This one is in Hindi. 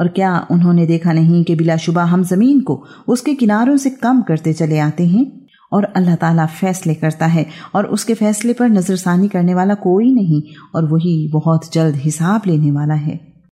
और क्या उन्होंने देखा नहीं कि बिलाशुबा हम ज़मीन को उसके किनारों से कम करते चले आते हैं? और अल्लाह ताला फैसले करता है और उसके फैसले पर नजरसानी करने वाला कोई नहीं, और वही बहुत जल्द हिसाब लेने वाला है।